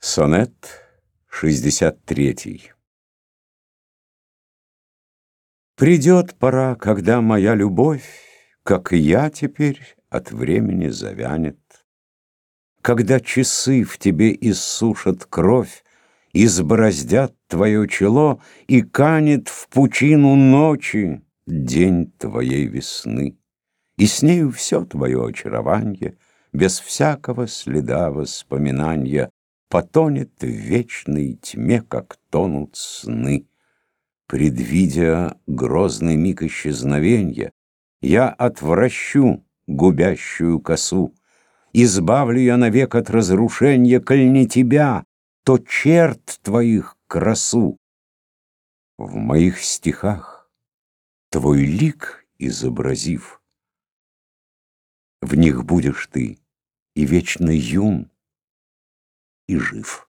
Сонет 63 Придет пора, когда моя любовь, Как и я теперь, от времени завянет. Когда часы в тебе иссушат кровь, Избороздят твое чело, И канет в пучину ночи День твоей весны. И с нею все твое очарование, Без всякого следа воспоминания, Потонет в вечной тьме, как тонут сны. Предвидя грозный миг исчезновенья, Я отвращу губящую косу, Избавлю я навек от разрушения, Коль не тебя, то черт твоих красу. В моих стихах твой лик изобразив, В них будешь ты и вечно юн, и жив.